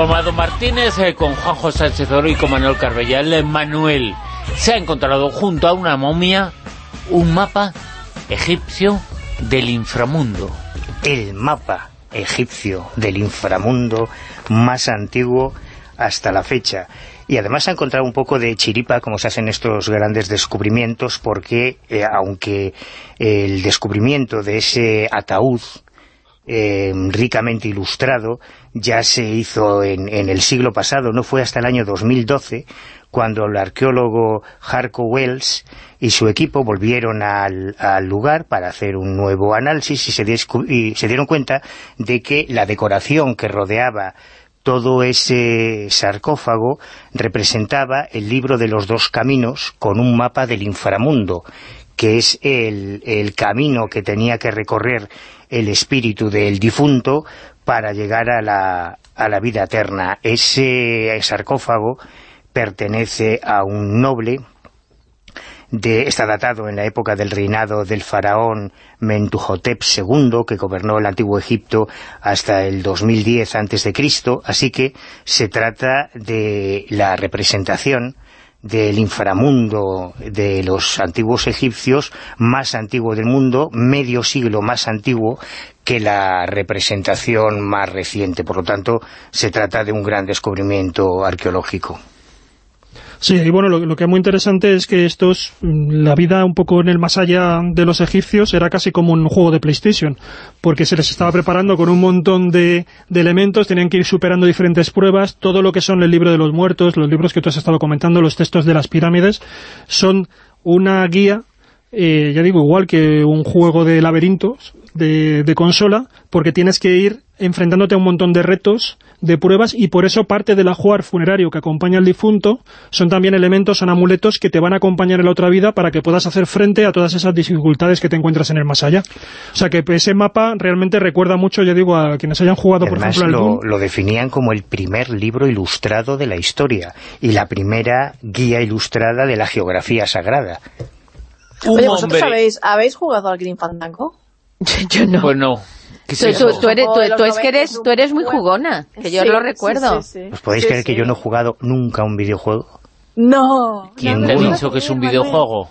Con Mado Martínez, eh, con Juan José Sánchez Oro y con Manuel Carbellal, Manuel se ha encontrado junto a una momia un mapa egipcio del inframundo. El mapa egipcio del inframundo más antiguo hasta la fecha. Y además ha encontrado un poco de chiripa como se hacen estos grandes descubrimientos porque eh, aunque el descubrimiento de ese ataúd eh, ricamente ilustrado ya se hizo en, el siglo pasado, no fue hasta el año 2012 cuando el arqueólogo Harco Wells y su equipo volvieron al, lugar para hacer un nuevo análisis y se, y se dieron cuenta de que la decoración que rodeaba todo ese sarcófago representaba el libro de los dos caminos con un mapa del inframundo, que es el camino que tenía que recorrer el espíritu del difunto para llegar a la, a la vida eterna. Ese sarcófago pertenece a un noble está datado en la época del reinado del faraón Mentuhotep II, que gobernó el antiguo Egipto hasta el 2010 a.C., así que se trata de la representación del inframundo de los antiguos egipcios, más antiguo del mundo, medio siglo más antiguo que la representación más reciente. Por lo tanto, se trata de un gran descubrimiento arqueológico. Sí, y bueno, lo, que es muy interesante es que estos, mm, la vida un poco en el más allá de los egipcios era casi como un juego de PlayStation, porque se les estaba preparando con un montón de, de elementos, tenían que ir superando diferentes pruebas, todo lo que son el libro de los muertos, los libros que tú has estado comentando, los textos de las pirámides, son una guía eh, ya digo, igual que un juego de laberintos de, de, consola, porque tienes que ir enfrentándote a un montón de retos, de pruebas, y por eso parte del ajuar funerario que acompaña al difunto son también elementos, son amuletos que te van a acompañar en la otra vida para que puedas hacer frente a todas esas dificultades que te encuentras en el más allá. O sea que ese mapa realmente recuerda mucho, ya digo, a quienes hayan jugado, por ejemplo, lo, lo definían como el primer libro ilustrado de la historia y la primera guía ilustrada de la geografía sagrada. Oye, ¿vosotros habéis, habéis jugado al Green Fandango? yo no. Pues no. Tú, eres, es que eres, tú eres muy jugona, que yo lo recuerdo. ¿Os podéis creer que yo no he jugado nunca un videojuego? No. ¿Quién te ha dicho que es un videojuego?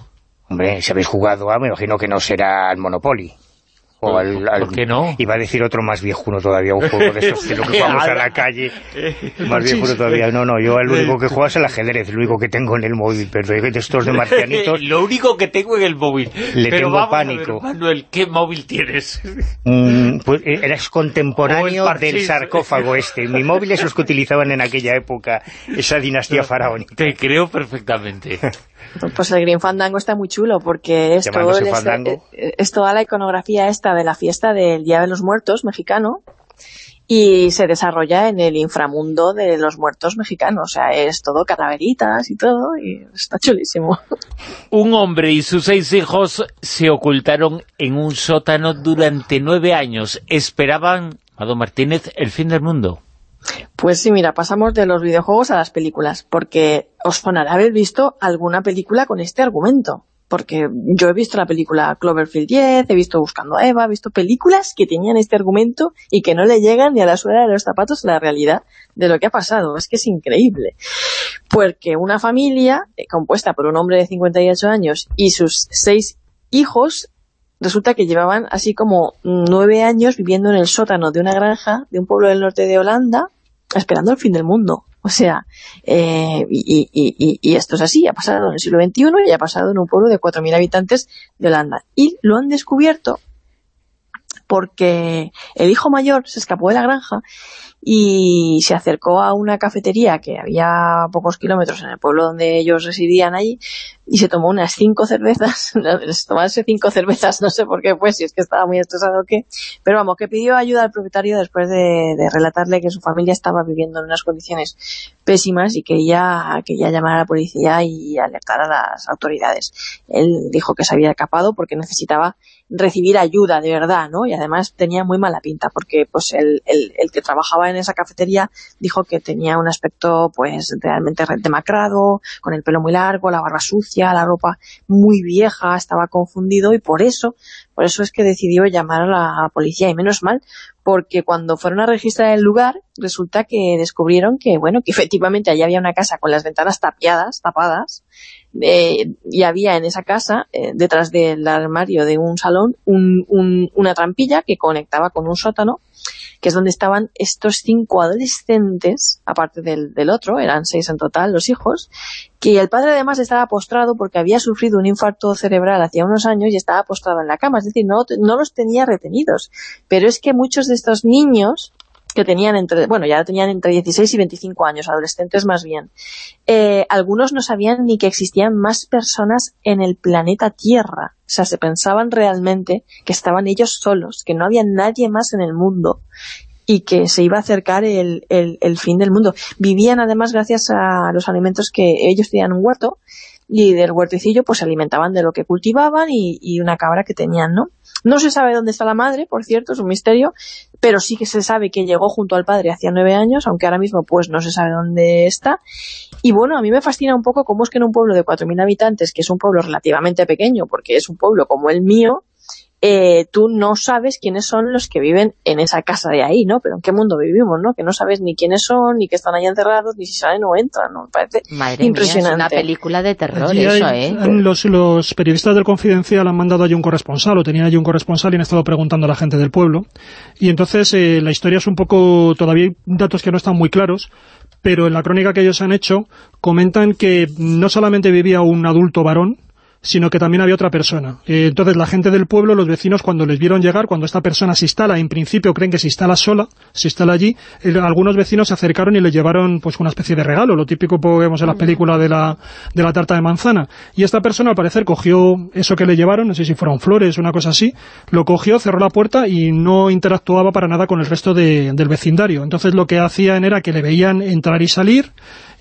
Hombre, si habéis jugado, me imagino que no será el Monopoly. O al, ¿Por qué no? Iba a decir otro más viejuno todavía, un juego de esos de lo que vamos a la calle. más viejuno todavía. No, no, yo el único que juego es el ajedrez, lo único que tengo en el móvil, pero de estos de marcianitos... lo único que tengo en el móvil. Le pero tengo pánico. Manuel, ¿qué móvil tienes? Mm, pues eh, eres contemporáneo del sarcófago este. Mi móvil es los que utilizaban en aquella época, esa dinastía faraónica. Te creo perfectamente. Pues el Green Fandango está muy chulo porque es, todo eh, es, toda la iconografía esta de la fiesta del Día de los Muertos mexicano y se desarrolla en el inframundo de los muertos mexicanos. O sea, es todo calaveritas y todo y está chulísimo. Un hombre y sus seis hijos se ocultaron en un sótano durante nueve años. Esperaban, Mado Martínez, el fin del mundo. Pues sí, mira, pasamos de los videojuegos a las películas, porque os sonará haber visto alguna película con este argumento. Porque yo he visto la película Cloverfield 10, he visto Buscando a Eva, he visto películas que tenían este argumento y que no le llegan ni a la suela de los zapatos la realidad de lo que ha pasado. Es que es increíble. Porque una familia eh, compuesta por un hombre de 58 años y sus seis hijos resulta que llevaban así como nueve años viviendo en el sótano de una granja de un pueblo del norte de Holanda, esperando el fin del mundo. O sea, eh, y, esto es así, ha pasado en el siglo XXI y ha pasado en un pueblo de 4.000 habitantes de Holanda. Y lo han descubierto porque el hijo mayor se escapó de la granja y se acercó a una cafetería que había pocos kilómetros en el pueblo donde ellos residían allí y se tomó unas cinco cervezas, tomarse cinco cervezas, no sé por qué fue, si es que estaba muy estresado o qué, pero vamos, que pidió ayuda al propietario después de, relatarle que su familia estaba viviendo en unas condiciones pésimas y quería, quería llamar a la policía y alertar a las autoridades. Él dijo que se había escapado porque necesitaba recibir ayuda de verdad, ¿no? Y además tenía muy mala pinta porque pues el, el, el que trabajaba en esa cafetería dijo que tenía un aspecto pues realmente demacrado, con el pelo muy largo, la barba sucia, la ropa muy vieja, estaba confundido y por eso, por eso es que decidió llamar a la policía y menos mal, porque cuando fueron a registrar el lugar, resulta que descubrieron que, bueno, que efectivamente allí había una casa con las ventanas tapiadas, tapadas, eh, y había en esa casa, eh, detrás del armario de un salón, una trampilla que conectaba con un sótano, que es donde estaban estos cinco adolescentes, aparte del, del otro, eran seis en total los hijos, que el padre además estaba postrado porque había sufrido un infarto cerebral hacía unos años y estaba postrado en la cama, es decir, no, no los tenía retenidos. Pero es que muchos de estos niños que tenían entre, bueno, ya tenían entre 16 y 25 años, adolescentes más bien. Eh, algunos no sabían ni que existían más personas en el planeta Tierra. O sea, se pensaban realmente que estaban ellos solos, que no había nadie más en el mundo y que se iba a acercar el, el, fin del mundo. Vivían además gracias a los alimentos que ellos tenían un huerto y del huertecillo pues se alimentaban de lo que cultivaban y, y una cabra que tenían, ¿no? No se sabe dónde está la madre, por cierto, es un misterio, pero sí que se sabe que llegó junto al padre hacía nueve años, aunque ahora mismo pues no se sabe dónde está. Y bueno, a mí me fascina un poco cómo es que en un pueblo de 4.000 habitantes, que es un pueblo relativamente pequeño, porque es un pueblo como el mío, eh, tú no sabes quiénes son los que viven en esa casa de ahí, ¿no? Pero ¿en qué mundo vivimos, no? Que no sabes ni quiénes son, ni que están ahí encerrados, ni si salen o entran, ¿no? Me parece impresionante. una película de terror eso, ¿eh? Los, los periodistas del Confidencial han mandado allí un corresponsal, o tenían allí un corresponsal y han estado preguntando a la gente del pueblo. Y entonces eh, la historia es un poco... Todavía hay datos que no están muy claros, pero en la crónica que ellos han hecho comentan que no solamente vivía un adulto varón, sino que también había otra persona. Eh, entonces la gente del pueblo, los vecinos, cuando les vieron llegar, cuando esta persona se instala, en principio creen que se instala sola, se instala allí, eh, algunos vecinos se acercaron y le llevaron pues una especie de regalo, lo típico que vemos en las películas de la, de la tarta de manzana. Y esta persona al parecer cogió eso que le llevaron, no sé si fueron flores, una cosa así, lo cogió, cerró la puerta y no interactuaba para nada con el resto del vecindario. Entonces lo que hacían era que le veían entrar y salir,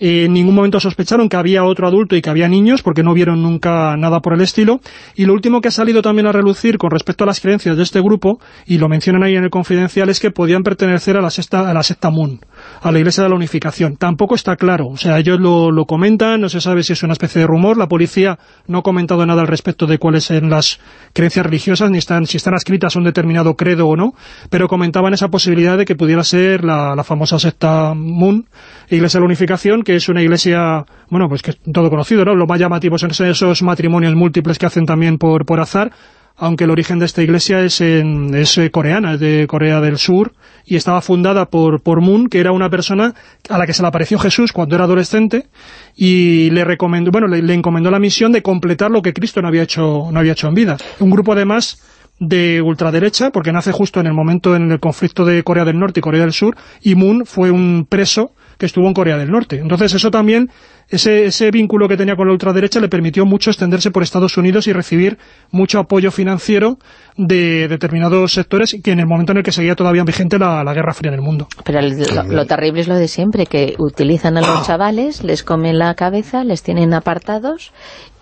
en ningún momento sospecharon que había otro adulto y que había niños, porque no vieron nunca nada por el estilo. Y lo último que ha salido también a relucir con respecto a las creencias de este grupo, y lo mencionan ahí en el confidencial, es que podían pertenecer a la, sexta, a la secta Moon, a la Iglesia de la Unificación. Tampoco está claro, o sea, ellos lo, lo comentan, no se sabe si es una especie de rumor, la policía no ha comentado nada al respecto de cuáles son las creencias religiosas, ni están, si están escritas a un determinado credo o no, pero comentaban esa posibilidad de que pudiera ser la, la famosa secta Moon, Iglesia de la Unificación, que es una iglesia, bueno, pues que es todo conocido, ¿no? Lo más llamativo son esos matrimonios múltiples que hacen también por, por azar, aunque el origen de esta iglesia es, en, es eh, coreana, es de Corea del Sur, y estaba fundada por, por Moon, que era una persona a la que se le apareció Jesús cuando era adolescente, y le recomendó, bueno, le encomendó la misión de completar lo que Cristo no había hecho, no había hecho en vida. Un grupo además de ultraderecha, porque nace justo en el momento en el conflicto de Corea del Norte y Corea del Sur, y Moon fue un preso que estuvo en Corea del Norte. Entonces eso también, ese, ese vínculo que tenía con la ultraderecha le permitió mucho extenderse por Estados Unidos y recibir mucho apoyo financiero de determinados sectores que en el momento en el que seguía todavía vigente la, la Guerra Fría en el mundo. Pero lo, terrible es lo de siempre, que utilizan a los chavales, les comen la cabeza, les tienen apartados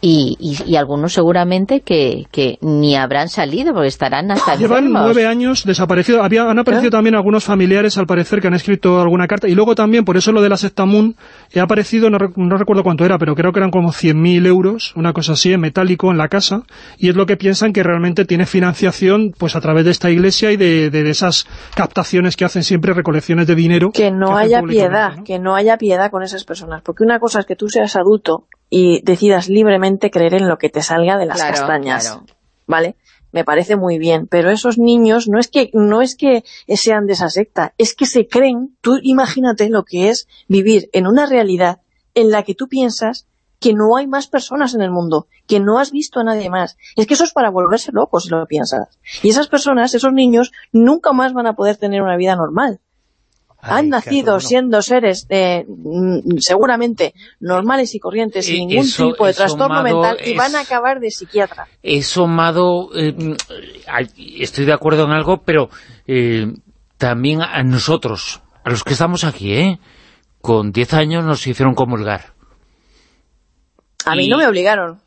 y, y, algunos seguramente que, que, ni habrán salido porque estarán hasta Llevan nueve años desaparecidos. Había, han aparecido ¿Eh? también algunos familiares, al parecer, que han escrito alguna carta. Y luego también, por eso lo de la secta Moon, he aparecido, no, no recuerdo cuánto era, pero creo que eran como 100.000 euros, una cosa así, en metálico, en la casa. Y es lo que piensan que realmente tiene financiación pues a través de esta iglesia y de, de, esas captaciones que hacen siempre recolecciones de dinero. Que no haya piedad, que no haya piedad con esas personas, porque una cosa es que tú seas adulto y decidas libremente creer en lo que te salga de las castañas, ¿vale? Me parece muy bien, pero esos niños no es que no es que sean de esa secta, es que se creen, tú imagínate lo que es vivir en una realidad en la que tú piensas que no hay más personas en el mundo, que no has visto a nadie más. Es que eso es para volverse locos, si lo piensas. Y esas personas, esos niños, nunca más van a poder tener una vida normal. Han nacido siendo seres eh, mm, seguramente normales y corrientes, sin ningún tipo de trastorno mental, y van a acabar de psiquiatra. Eso, Mado, eh, mm, estoy de acuerdo en algo, pero eh, también a nosotros, a los que estamos aquí, ¿eh? Con 10 años nos hicieron comulgar a mí no me obligaron.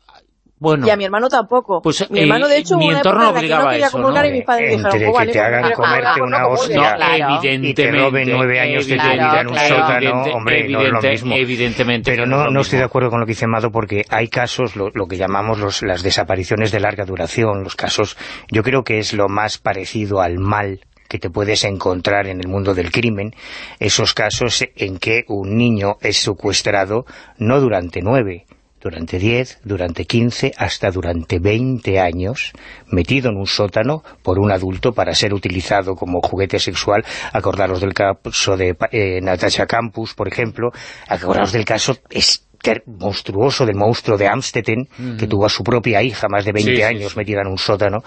Bueno, y a mi hermano tampoco. Pues, mi hermano, de eh, hecho, mi una entorno época en la que obligaba no quería eso, comulgar ¿no? y mis padres Entre dijeron, que te hagan comerte una no hostia no, claro. y te roben nueve años de tu vida en un claro. sótano, Evidente- hombre, no es lo mismo. Evidentemente Pero no, no estoy de acuerdo con lo que dice Mado porque hay casos, lo, lo que llamamos los, las desapariciones de larga duración, los casos, yo creo que es lo más parecido al mal que te puedes encontrar en el mundo del crimen, esos casos en que un niño es secuestrado no durante nueve, durante 10, durante 15, hasta durante 20 años, metido en un sótano por un adulto para ser utilizado como juguete sexual. Acordaros del caso de eh, Natasha Campus, por ejemplo. Acordaros del caso monstruoso del monstruo de Amstetten, que tuvo a su propia hija más de 20 Sí, sí, años sí. metida en un sótano.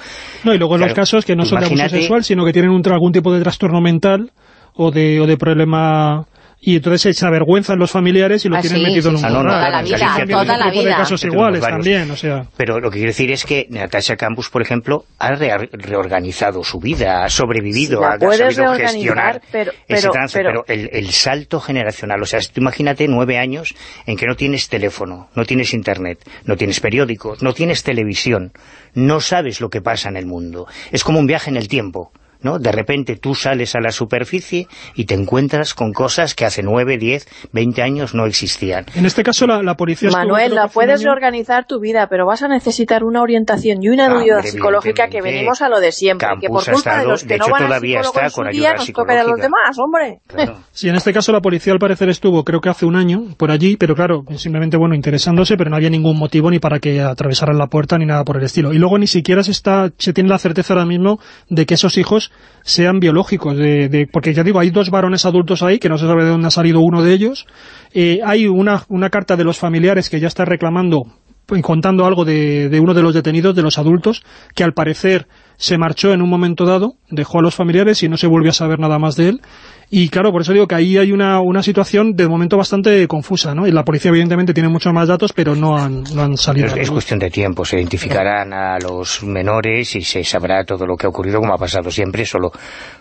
No, y luego los casos que no son de abuso sexual, sino que tienen un algún tipo de trastorno mental o de, o de problema... Y entonces se avergüenzan los familiares y lo Ah, tienen sí, metido en un sí. Toda la vida, Galicia toda la de casos iguales también, o sea... Pero lo que quiero decir es que Natasha Campus, por ejemplo, ha re- reorganizado su vida, ha sobrevivido, ha, sabido gestionar pero- ese trance. pero- Pero, el, el salto generacional, o sea, tú imagínate nueve años en que no tienes teléfono, no tienes internet, no tienes periódicos, no tienes televisión, no sabes lo que pasa en el mundo. Es como un viaje en el tiempo. ¿No? De repente tú sales a la superficie y te encuentras con cosas que hace nueve, diez, veinte años no existían. En este caso la, la policía... Manuel, la puedes año- reorganizar tu vida, pero vas a necesitar una orientación y una Ah, ayuda hombre, psicológica que venimos a lo de siempre, que por culpa de estado- los que de no hecho, van al todavía está con día, ayuda nos toca a los demás, hombre. Claro. Sí, en este caso la policía al parecer estuvo, creo que hace un año, por allí, pero claro, simplemente, bueno, interesándose, pero no había ningún motivo ni para que atravesaran la puerta ni nada por el estilo. Y luego ni siquiera se está se tiene la certeza ahora mismo de que esos hijos sean biológicos, de, de- porque ya digo, hay dos varones adultos ahí, que no se sabe de dónde ha salido uno de ellos. Eh, hay una, una carta de los familiares que ya está reclamando pues, contando algo de, de uno de los detenidos, de los adultos, que al parecer se marchó en un momento dado, dejó a los familiares y no se volvió a saber nada más de él. Y claro, por eso digo que ahí hay una, una situación de momento bastante confusa, ¿no? Y la policía evidentemente tiene muchos más datos, pero no han, no han salido. Es, cuestión de tiempo, se identificarán a los menores y se sabrá todo lo que ha ocurrido, como ha pasado siempre, solo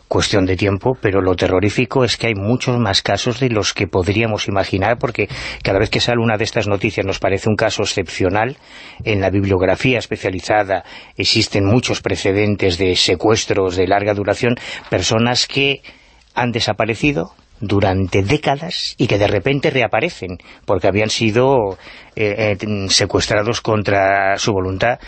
cuestión de tiempo, pero lo terrorífico es que hay muchos más casos de los que podríamos imaginar, porque cada vez que sale una de estas noticias nos parece un caso excepcional. En la bibliografía especializada existen muchos precedentes de secuestros de larga duración, personas que han desaparecido durante décadas y que de repente reaparecen porque habían sido eh, eh, secuestrados contra su voluntad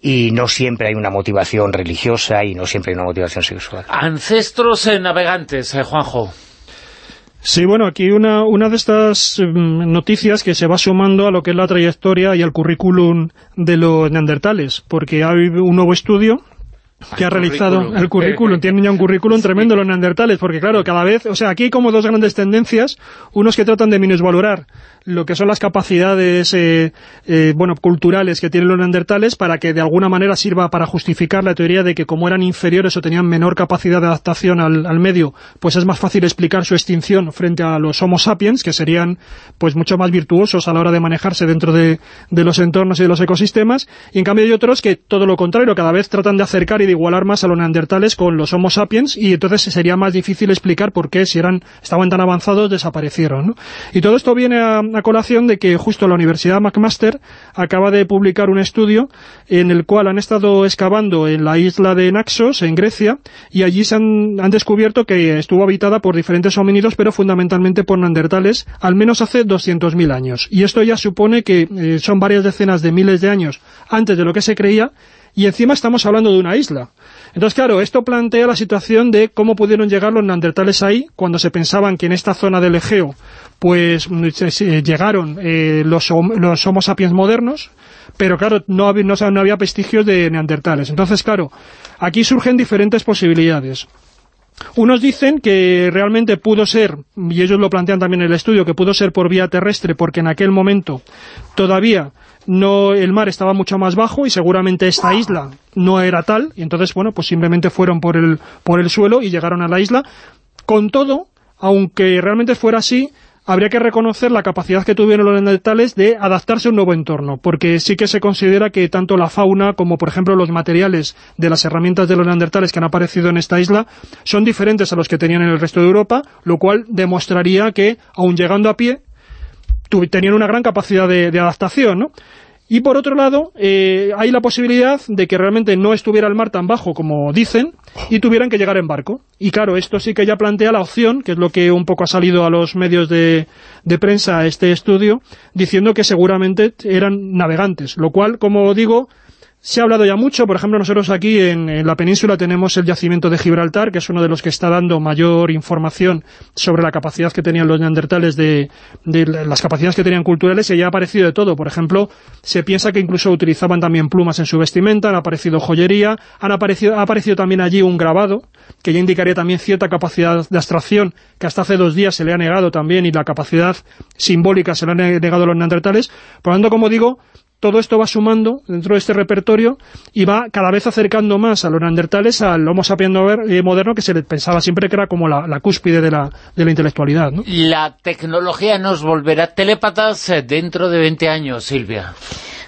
y no siempre hay una motivación religiosa y no siempre hay una motivación sexual. Ancestros eh, navegantes, eh, Juanjo. Sí, bueno, aquí una, una de estas mm, noticias que se va sumando a lo que es la trayectoria y al currículum de los neandertales, porque hay un nuevo estudio que ha realizado el currículum, tienen ya un currículum tremendo los neandertales, porque claro, cada vez, o sea, aquí hay como dos grandes tendencias, unos que tratan de minusvalorar lo que son las capacidades eh, eh, bueno culturales que tienen los neandertales para que de alguna manera sirva para justificar la teoría de que como eran inferiores o tenían menor capacidad de adaptación al, al medio, pues es más fácil explicar su extinción frente a los homo sapiens, que serían pues mucho más virtuosos a la hora de manejarse dentro de, de los entornos y de los ecosistemas, y en cambio hay otros que todo lo contrario, cada vez tratan de acercar y de igualar más a los neandertales con los homo sapiens, y entonces sería más difícil explicar por qué si eran estaban tan avanzados desaparecieron. ¿no? Y todo esto viene a, a colación de que justo la Universidad McMaster acaba de publicar un estudio en el cual han estado excavando en la isla de Naxos, en Grecia, y allí se han, han descubierto que estuvo habitada por diferentes homínidos, pero fundamentalmente por neandertales, al menos hace 200.000 años. Y esto ya supone que eh, son varias decenas de miles de años antes de lo que se creía, y encima estamos hablando de una isla. Entonces, claro, esto plantea la situación de cómo pudieron llegar los neandertales ahí, cuando se pensaban que en esta zona del Egeo pues llegaron eh, los, los homo sapiens modernos, pero claro, no había, no, no había vestigios de neandertales. Entonces, claro, aquí surgen diferentes posibilidades. Unos dicen que realmente pudo ser, y ellos lo plantean también en el estudio, que pudo ser por vía terrestre, porque en aquel momento todavía no el mar estaba mucho más bajo y seguramente esta isla no era tal, y entonces, bueno, pues simplemente fueron por el, por el suelo y llegaron a la isla. Con todo, aunque realmente fuera así, habría que reconocer la capacidad que tuvieron los neandertales de adaptarse a un nuevo entorno, porque sí que se considera que tanto la fauna como, por ejemplo, los materiales de las herramientas de los neandertales que han aparecido en esta isla son diferentes a los que tenían en el resto de Europa, lo cual demostraría que, aun llegando a pie, tenían una gran capacidad de, de adaptación, ¿no? Y por otro lado, eh, hay la posibilidad de que realmente no estuviera el mar tan bajo como dicen y tuvieran que llegar en barco. Y claro, esto sí que ya plantea la opción, que es lo que un poco ha salido a los medios de, de prensa este estudio, diciendo que seguramente eran navegantes, lo cual, como digo, se ha hablado ya mucho, por ejemplo, nosotros aquí en, la península tenemos el yacimiento de Gibraltar, que es uno de los que está dando mayor información sobre la capacidad que tenían los neandertales, de, las capacidades que tenían culturales, y ya ha aparecido de todo. Por ejemplo, se piensa que incluso utilizaban también plumas en su vestimenta, han aparecido joyería, han aparecido, ha aparecido también allí un grabado, que ya indicaría también cierta capacidad de abstracción, que hasta hace dos días se le ha negado también, y la capacidad simbólica se le ha negado a los neandertales. Por lo tanto, como digo, todo esto va sumando dentro de este repertorio y va cada vez acercando más a los neandertales al Homo sapiens eh, moderno que se le pensaba siempre que era como la, cúspide de la, de la intelectualidad. ¿no? La tecnología nos volverá telépatas eh, dentro de 20 años, Silvia.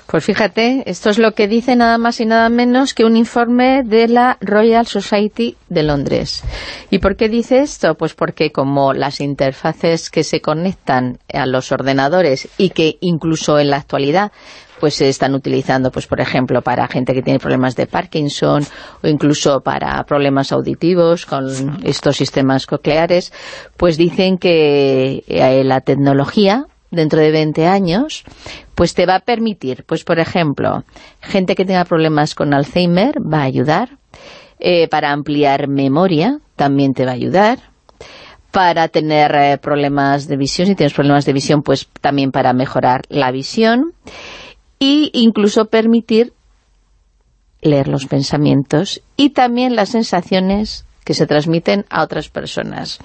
Pues fíjate, esto es lo que dice nada más y nada menos que un informe de la Royal Society de Londres. ¿Y por qué dice esto? Pues porque como las interfaces que se conectan a los ordenadores y que incluso en la actualidad pues se están utilizando, pues por ejemplo, para gente que tiene problemas de Parkinson o incluso para problemas auditivos con estos sistemas cocleares, pues dicen que eh, la tecnología dentro de 20 años, pues te va a permitir, pues por ejemplo, gente que tenga problemas con Alzheimer va a ayudar, eh, para ampliar memoria también te va a ayudar, para tener eh, problemas de visión, si tienes problemas de visión, pues también para mejorar la visión, e incluso permitir leer los pensamientos y también las sensaciones que se transmiten a otras personas.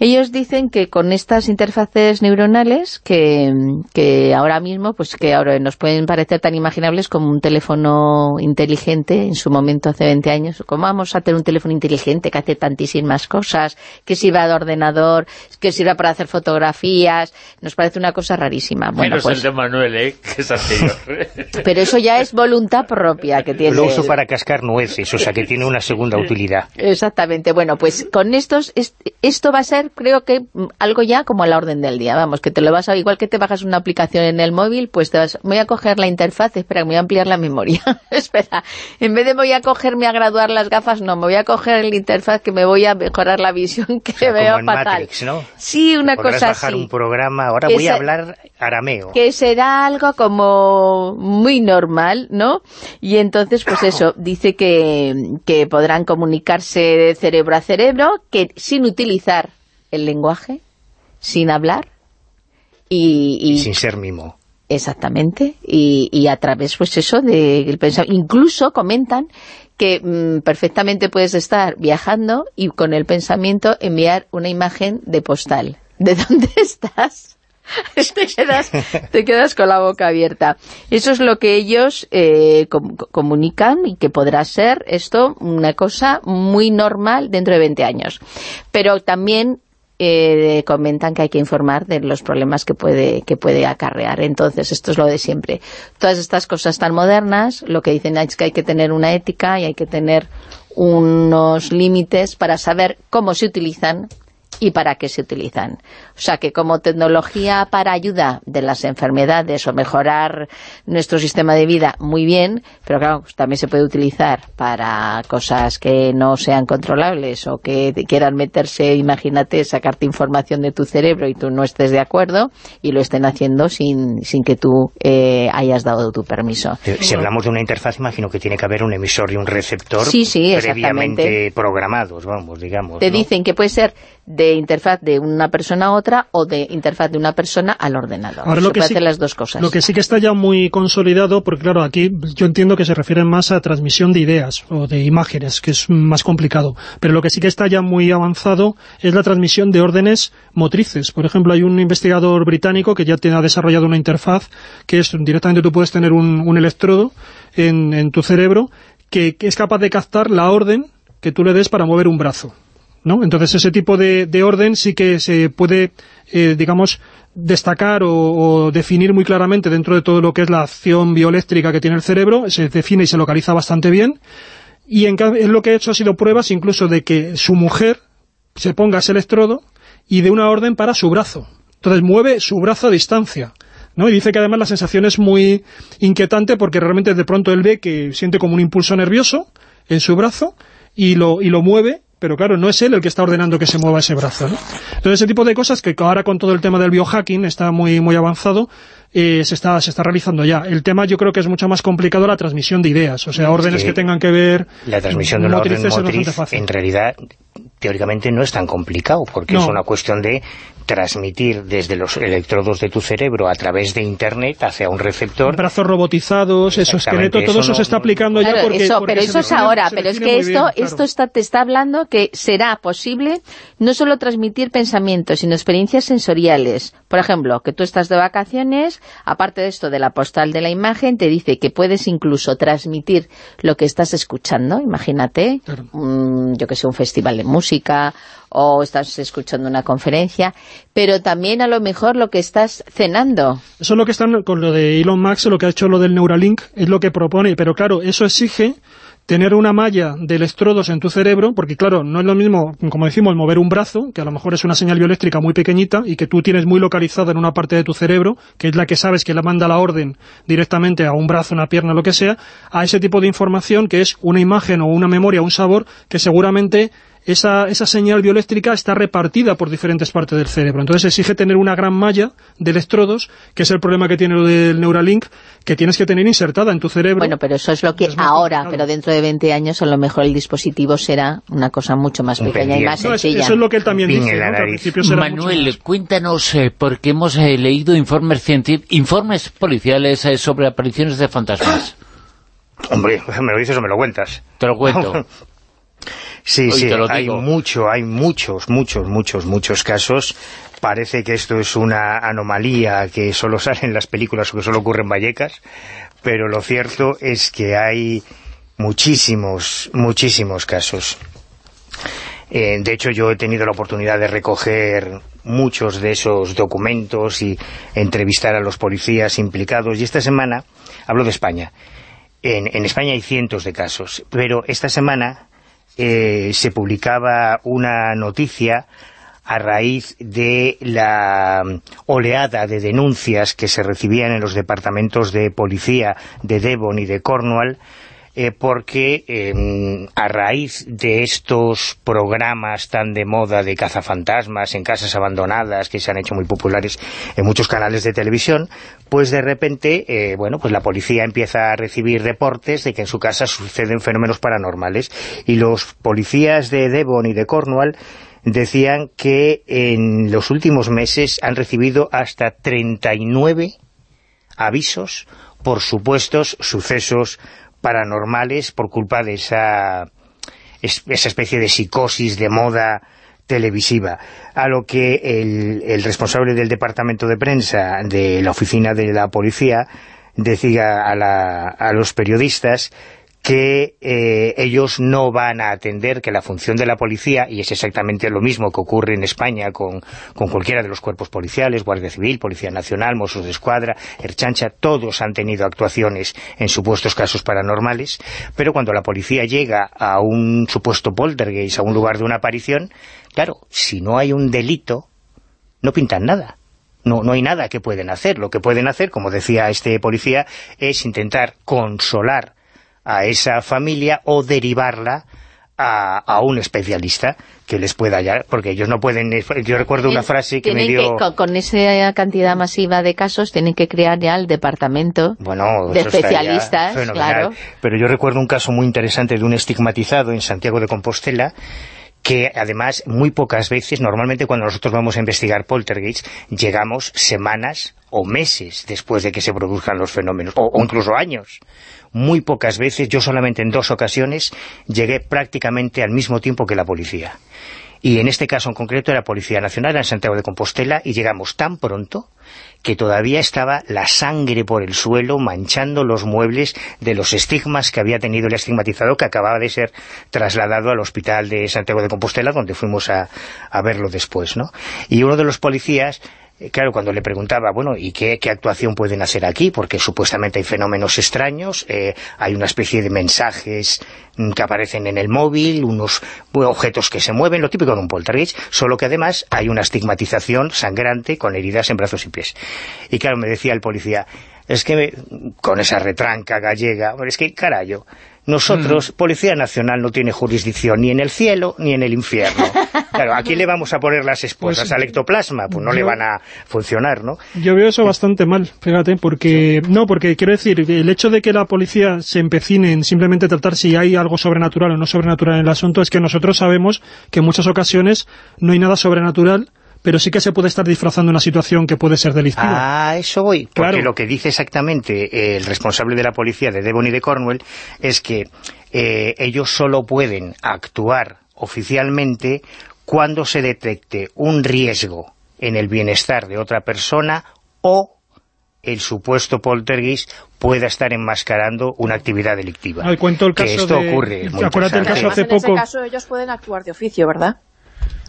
Ellos dicen que con estas interfaces neuronales, que, que, ahora mismo, pues que ahora nos pueden parecer tan imaginables como un teléfono inteligente, en su momento hace 20 años, ¿cómo vamos a tener un teléfono inteligente que hace tantísimas cosas, que sirva de ordenador, que sirva para hacer fotografías? Nos parece una cosa rarísima. Bueno, pues, el de Manuel, ¿eh? que es Pero eso ya es voluntad propia que tiene. Lo uso para cascar nueces, o sea que tiene una segunda utilidad. Exactamente. Bueno, pues con estos, esto va a ser, creo que, algo ya como a la orden del día. Vamos, que te lo vas a, igual que te bajas una aplicación en el móvil, pues te vas, voy a coger la interfaz, espera, me voy a ampliar la memoria. espera, en vez de voy a cogerme a graduar las gafas, no, me voy a coger la interfaz que me voy a mejorar la visión que veo fatal. Sí, una cosa bajar un programa, ahora voy a hablar arameo. Que será algo como muy normal, ¿no? Y entonces, pues eso, dice que, que podrán comunicarse de cerebro a cerebro, que sin utilizar el lenguaje, sin hablar y... sin ser mimo. Exactamente, y, a través, pues eso, de Incluso comentan que mm, perfectamente puedes estar viajando y con el pensamiento enviar una imagen de postal. ¿De dónde estás? te, quedas, te quedas con la boca abierta. Eso es lo que ellos eh, comunican y que podrá ser esto una cosa muy normal dentro de 20 años. Pero también eh, comentan que hay que informar de los problemas que puede, que puede acarrear. Entonces, esto es lo de siempre. Todas estas cosas tan modernas, lo que dicen es que hay que tener una ética y hay que tener unos límites para saber cómo se utilizan y para qué se utilizan. O sea que como tecnología para ayuda de las enfermedades o mejorar nuestro sistema de vida, muy bien, pero claro, pues también se puede utilizar para cosas que no sean controlables o que quieran meterse, imagínate, sacarte información de tu cerebro y tú no estés de acuerdo y lo estén haciendo sin, sin que tú eh, hayas dado tu permiso. Eh, si hablamos de una interfaz, imagino que tiene que haber un emisor y un receptor sí, sí, previamente programados, vamos, digamos. Te dicen que puede ser de interfaz de una persona a otra o de interfaz de una persona al ordenador. Ahora, lo que sí, las dos cosas. Lo que sí que está ya muy consolidado, porque claro, aquí yo entiendo que se refieren más a transmisión de ideas o de imágenes, que es más complicado. Pero lo que sí que está ya muy avanzado es la transmisión de órdenes motrices. Por ejemplo, hay un investigador británico que ya ha desarrollado una interfaz que es directamente tú puedes tener un, electrodo en, tu cerebro que es capaz de captar la orden que tú le des para mover un brazo. ¿No? Entonces ese tipo de, orden sí que se puede, eh, digamos, destacar o, definir muy claramente dentro de todo lo que es la acción bioeléctrica que tiene el cerebro, se define y se localiza bastante bien, y en, en lo que ha hecho ha sido pruebas incluso de que su mujer se ponga ese electrodo y de una orden para su brazo. Entonces mueve su brazo a distancia ¿no? Y dice que además la sensación es muy inquietante porque realmente de pronto él ve que siente como un impulso nervioso en su brazo y lo, y lo mueve pero claro, no es él el que está ordenando que se mueva ese brazo. ¿no? Entonces ese tipo de cosas que ahora con todo el tema del biohacking está muy muy avanzado, eh, se, está, se está realizando ya. El tema yo creo que es mucho más complicado la transmisión de ideas, o sea, órdenes que, tengan que ver... La transmisión de una orden motriz, en realidad, teóricamente no es tan complicado, porque es una cuestión de transmitir desde los electrodos de tu cerebro a través de internet hacia un receptor. Brazos robotizados, eso esqueleto, todo eso, se está aplicando ya porque, Pero eso es ahora, pero es que esto, esto está, te está hablando que será posible no solo transmitir pensamientos, sino experiencias sensoriales. Por ejemplo, que tú estás de vacaciones, aparte de esto de la postal de la imagen, te dice que puedes incluso transmitir lo que estás escuchando, imagínate, yo que sé, un festival de música o estás escuchando una conferencia, pero también a lo mejor lo que estás cenando. Eso es lo que están, con lo de Elon Musk, lo que ha hecho lo del Neuralink, es lo que propone, pero claro, eso exige tener una malla de electrodos en tu cerebro, porque claro, no es lo mismo, como decimos, mover un brazo, que a lo mejor es una señal bioeléctrica muy pequeñita y que tú tienes muy localizada en una parte de tu cerebro, que es la que sabes que la manda la orden directamente a un brazo, una pierna, lo que sea, a ese tipo de información que es una imagen o una memoria, un sabor, que seguramente esa, esa señal bioeléctrica está repartida por diferentes partes del cerebro. Entonces exige tener una gran malla de electrodos, que es el problema que tiene lo del Neuralink, que tienes que tener insertada en tu cerebro. Bueno, pero eso es lo que ahora, pero dentro de 20 años a lo mejor el dispositivo será una cosa mucho más pequeña y más sencilla. eso es lo que él también dice, Manuel, cuéntanos, eh, porque hemos eh, leído informes científicos, informes policiales eh, sobre apariciones de fantasmas. Hombre, ¿me lo dices o me lo cuentas? Te lo cuento. Sí, sí, hay mucho, hay muchos, muchos, muchos, muchos casos. Parece que esto es una anomalía que solo sale en las películas o que solo ocurre en Vallecas, pero lo cierto es que hay muchísimos, muchísimos casos. Eh, de hecho, yo he tenido la oportunidad de recoger muchos de esos documentos y entrevistar a los policías implicados. Y esta semana, hablo de España, en, en España hay cientos de casos, pero esta semana eh, se publicaba una noticia a raíz de la oleada de denuncias que se recibían en los departamentos de policía de Devon y de Cornwall eh, porque em, a raíz de estos programas tan de moda de cazafantasmas en casas abandonadas que se han hecho muy populares en muchos canales de televisión, pues de repente, eh, bueno, pues la policía empieza a recibir reportes de que en su casa suceden fenómenos paranormales. Y los policías de Devon y de Cornwall decían que en los últimos meses han recibido hasta 39 avisos por supuestos sucesos paranormales por culpa de esa, esa especie de psicosis de moda televisiva, a lo que el, responsable del departamento de prensa de la oficina de la policía decía a, la, a los periodistas que eh, ellos no van a atender que la función de la policía, y es exactamente lo mismo que ocurre en España con, con cualquiera de los cuerpos policiales, Guardia Civil, Policía Nacional, Mossos de Escuadra, Erchancha, todos han tenido actuaciones en supuestos casos paranormales, pero cuando la policía llega a un supuesto poltergeist, a un lugar de una aparición, claro, si no hay un delito, no pintan nada. No, no hay nada que pueden hacer. Lo que pueden hacer, como decía este policía, es intentar consolar a esa familia o derivarla a, un especialista que les pueda hallar, porque ellos no pueden... Yo recuerdo una frase que me dio... con, esa cantidad masiva de casos tienen que crear ya el departamento de especialistas, claro. Pero yo recuerdo un caso muy interesante de un estigmatizado en Santiago de Compostela que además muy pocas veces, normalmente cuando nosotros vamos a investigar poltergeist, llegamos semanas o meses después de que se produzcan los fenómenos, o incluso años muy pocas veces, yo solamente en dos ocasiones, llegué prácticamente al mismo tiempo que la policía. Y en este caso en concreto era Policía Nacional en Santiago de Compostela y llegamos tan pronto que todavía estaba la sangre por el suelo manchando los muebles de los estigmas que había tenido el estigmatizado que acababa de ser trasladado al hospital de Santiago de Compostela donde fuimos a, a verlo después, ¿no? Y uno de los policías claro, cuando le preguntaba, bueno, ¿y qué, actuación pueden hacer aquí? Porque supuestamente hay fenómenos extraños, eh, hay una especie de mensajes mm, que aparecen en el móvil, unos objetos que se mueven, lo típico de un poltergeist, solo que además hay una estigmatización sangrante con heridas en brazos y pies. Y claro, me decía el policía, es que con esa retranca gallega, es que carayo, nosotros, mm. Policía Nacional no tiene jurisdicción ni en el cielo ni en el infierno. Claro, ¿a quién le vamos a poner las esposas? Pues, ¿Al ectoplasma? Pues no le van a funcionar, ¿no? Yo veo eso bastante mal, fíjate, porque... No, porque quiero decir, el hecho de que la policía se empecine en simplemente tratar si hay algo sobrenatural o no sobrenatural en el asunto es que nosotros sabemos que en muchas ocasiones no hay nada sobrenatural pero sí que se puede estar disfrazando una situación que puede ser delictiva. Ah, eso voy. Porque lo que dice exactamente el responsable de la policía de Devon y de Cornwall es que eh, ellos solo pueden actuar oficialmente cuando se detecte un riesgo en el bienestar de otra persona o el supuesto poltergeist pueda estar enmascarando una actividad delictiva. Al cuento el caso que esto ocurre. Acuérdate el caso hace poco. En ese caso ellos pueden actuar de oficio, ¿verdad?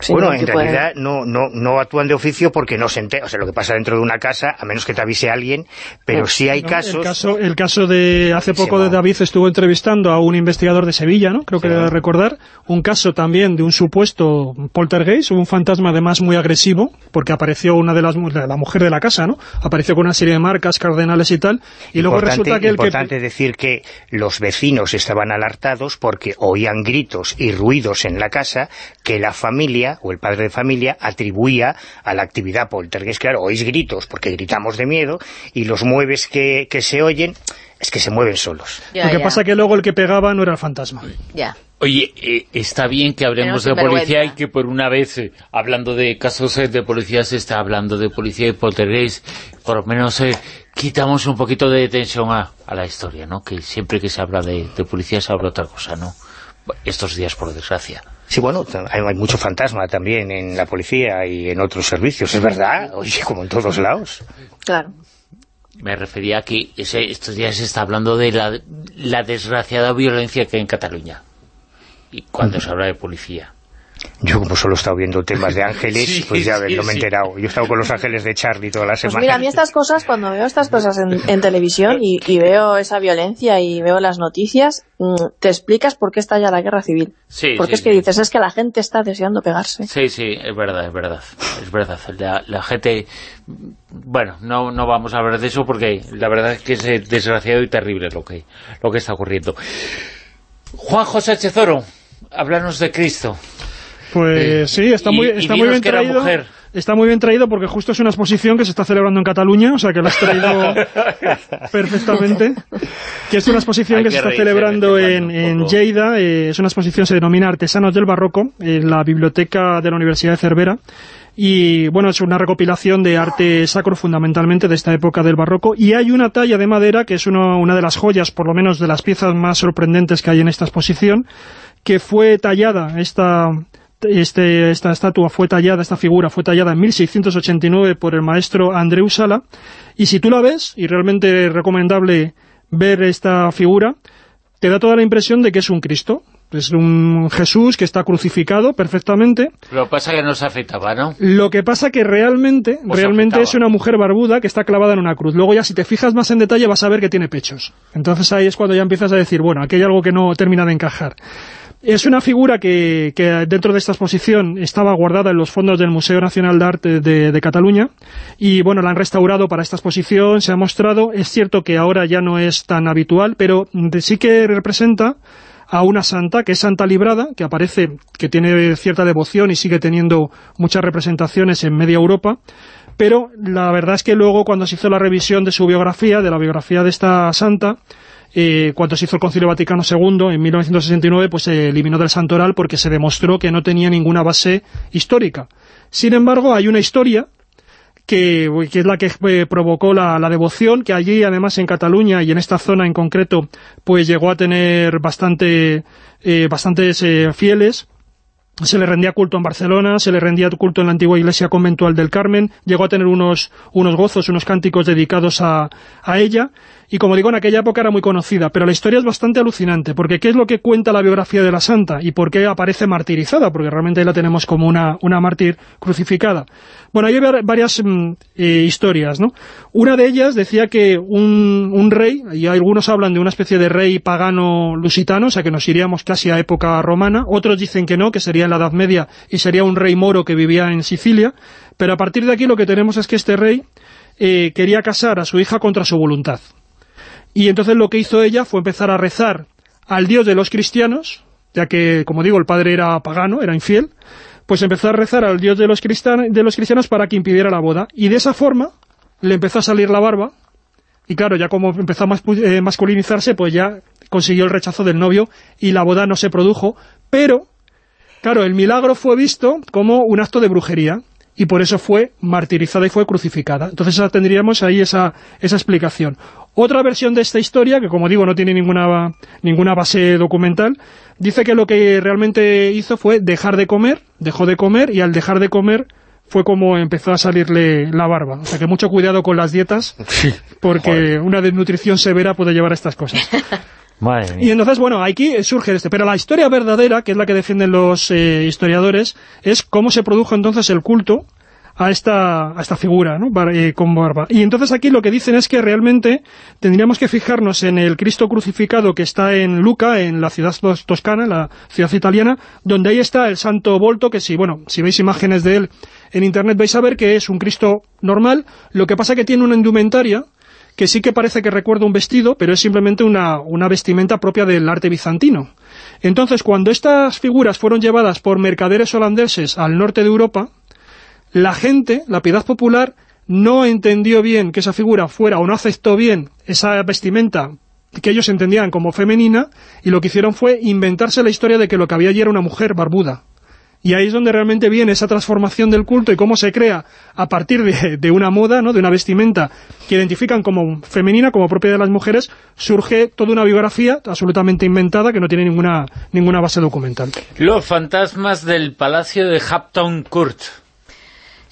Bueno, en realidad no, no, no actúan de oficio porque no se entera, o sea, lo que pasa dentro de una casa, a menos que te avise alguien, pero sí hay casos... El caso, el caso de hace poco de David estuvo entrevistando a un investigador de Sevilla, ¿no? Creo que debe recordar, un caso también de un supuesto poltergeist, un fantasma además muy agresivo, porque apareció una de las la mujer de la casa, ¿no? Apareció con una serie de marcas, cardenales y tal, y luego resulta que el importante decir que los vecinos estaban alertados porque oían gritos y ruidos en la casa que la familia o el padre de familia atribuía a la actividad poltergeist. Claro, oís gritos porque gritamos de miedo y los mueves que, se oyen es que se mueven solos. Lo que pasa que luego el que pegaba no era el fantasma. Ya. Oye, eh, está bien que hablemos de policía y que por una vez, eh, hablando de casos eh, de policía, se está hablando de policía y poltergeist, por lo menos quitamos un poquito de tensión a, la historia, ¿no? Que siempre que se habla de, de policía se habla otra cosa, ¿no? Estos días, por desgracia. Sí, bueno, hay, mucho fantasma también en la policía y en otros servicios, es verdad, oye, como en todos lados. Claro. Me refería a que estos días se está hablando de la, desgraciada violencia que hay en Cataluña, y cuando se habla de policía. Yo como solo he estado viendo temas de ángeles, pues ya ves, no me he enterado. Yo he estado con los ángeles de Charlie toda la semana. Pues mira, a mí estas cosas, cuando veo estas cosas en, televisión y, veo esa violencia y veo las noticias, mm, te explicas por qué está ya la guerra civil. Porque es que dices, es que la gente está deseando pegarse. Sí, sí, es verdad, es verdad. Es verdad. La, gente... Bueno, no, no vamos a hablar de eso porque la verdad es que es desgraciado y terrible lo que, lo que está ocurriendo. Juan José Chezoro, háblanos de Cristo. Pues sí, está muy, está muy bien traído. Está muy bien traído porque justo es una exposición que se está celebrando en Cataluña, o sea que lo has traído perfectamente. Que es una exposición que se está celebrando en, en Lleida, eh, es una exposición, se denomina Artesanos del Barroco, en la biblioteca de la Universidad de Cervera. Y bueno, es una recopilación de arte sacro fundamentalmente de esta época del barroco. Y hay una talla de madera que es una de las joyas, por lo menos de las piezas más sorprendentes que hay en esta exposición, que fue tallada esta, este, esta estatua fue tallada, esta figura fue tallada en 1689 por el maestro Andreu Sala, y si tú la ves, y realmente es recomendable ver esta figura, te da toda la impresión de que es un Cristo, es un Jesús que está crucificado perfectamente. Lo que pasa que no se afeitaba, ¿no? Lo que pasa que realmente, realmente es una mujer barbuda que está clavada en una cruz. Luego ya si te fijas más en detalle vas a ver que tiene pechos. Entonces ahí es cuando ya empiezas a decir, bueno, aquí hay algo que no termina de encajar. Es una figura que, dentro de esta exposición estaba guardada en los fondos del Museo Nacional de Arte de, Cataluña y bueno, la han restaurado para esta exposición, se ha mostrado, es cierto que ahora ya no es tan habitual, pero sí que representa a una santa, que es Santa Librada, que aparece, que tiene cierta devoción y sigue teniendo muchas representaciones en media Europa, pero la verdad es que luego cuando se hizo la revisión de su biografía, de la biografía de esta santa, eh, cuando se hizo el Concilio Vaticano II en 1969, pues se eliminó del santoral porque se demostró que no tenía ninguna base histórica. Sin embargo, hay una historia que, es la que eh, provocó la, devoción, que allí, además en Cataluña y en esta zona en concreto, pues llegó a tener bastante, eh, bastantes fieles, se le rendía culto en Barcelona, se le rendía culto en la antigua iglesia conventual del Carmen, llegó a tener unos, unos gozos, unos cánticos dedicados a, a ella, y como digo, en aquella época era muy conocida, pero la historia es bastante alucinante, porque ¿qué es lo que cuenta la biografía de la santa? ¿Y por qué aparece martirizada? Porque realmente la tenemos como una, una mártir crucificada. Bueno, hay varias mm, eh, historias, ¿no? Una de ellas decía que un, un, rey, y algunos hablan de una especie de rey pagano lusitano, o sea que nos iríamos casi a época romana, otros dicen que no, que sería en la Edad Media, y sería un rey moro que vivía en Sicilia, pero a partir de aquí lo que tenemos es que este rey eh, quería casar a su hija contra su voluntad. Y entonces lo que hizo ella fue empezar a rezar al dios de los cristianos, ya que, como digo, el padre era pagano, era infiel, pues empezó a rezar al dios de los, de los cristianos para que impidiera la boda. Y de esa forma le empezó a salir la barba, y claro, ya como empezó a eh, masculinizarse, pues ya consiguió el rechazo del novio y la boda no se produjo, pero, claro, el milagro fue visto como un acto de brujería, y por eso fue martirizada y fue crucificada. Entonces tendríamos ahí esa, esa explicación. Otra versión de esta historia, que como digo no tiene ninguna, ninguna base documental, dice que lo que realmente hizo fue dejar de comer, dejó de comer y al dejar de comer fue como empezó a salirle la barba. O sea que mucho cuidado con las dietas, porque una desnutrición severa puede llevar a estas cosas. Y entonces, bueno, aquí surge este. Pero la historia verdadera, que es la que defienden los eh, historiadores, es cómo se produjo entonces el culto a esta, a esta figura ¿no? Eh, con barba. Y entonces aquí lo que dicen es que realmente tendríamos que fijarnos en el Cristo crucificado que está en Luca, en la ciudad toscana, la ciudad italiana, donde ahí está el santo volto, que si, bueno, si veis imágenes de él en internet vais a ver que es un Cristo normal, lo que pasa que tiene una indumentaria que sí que parece que recuerda un vestido, pero es simplemente una, una vestimenta propia del arte bizantino. Entonces, cuando estas figuras fueron llevadas por mercaderes holandeses al norte de Europa, la gente, la piedad popular, no entendió bien que esa figura fuera, o no aceptó bien esa vestimenta que ellos entendían como femenina, y lo que hicieron fue inventarse la historia de que lo que había allí era una mujer barbuda. Y ahí es donde realmente viene esa transformación del culto y cómo se crea a partir de, una moda, ¿no? de una vestimenta que identifican como femenina, como propia de las mujeres, surge toda una biografía absolutamente inventada que no tiene ninguna, ninguna base documental. Los fantasmas del Palacio de Hampton Court.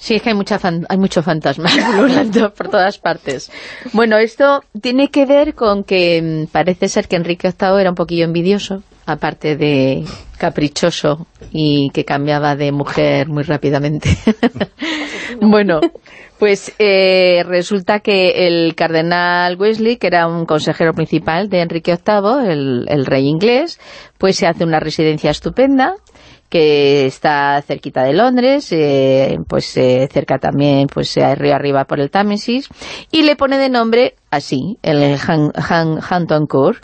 Sí, es que hay, mucha hay mucho fantasma volando por todas partes. Bueno, esto tiene que ver con que mm, parece ser que Enrique VIII era un poquillo envidioso aparte de caprichoso y que cambiaba de mujer muy rápidamente. bueno, pues eh, resulta que el cardenal Wesley, que era un consejero principal de Enrique VIII, el, rey inglés, pues se hace una residencia estupenda, que está cerquita de Londres, eh, pues eh, cerca también, pues río arriba por el Támesis, y le pone de nombre así, el Hampton Court,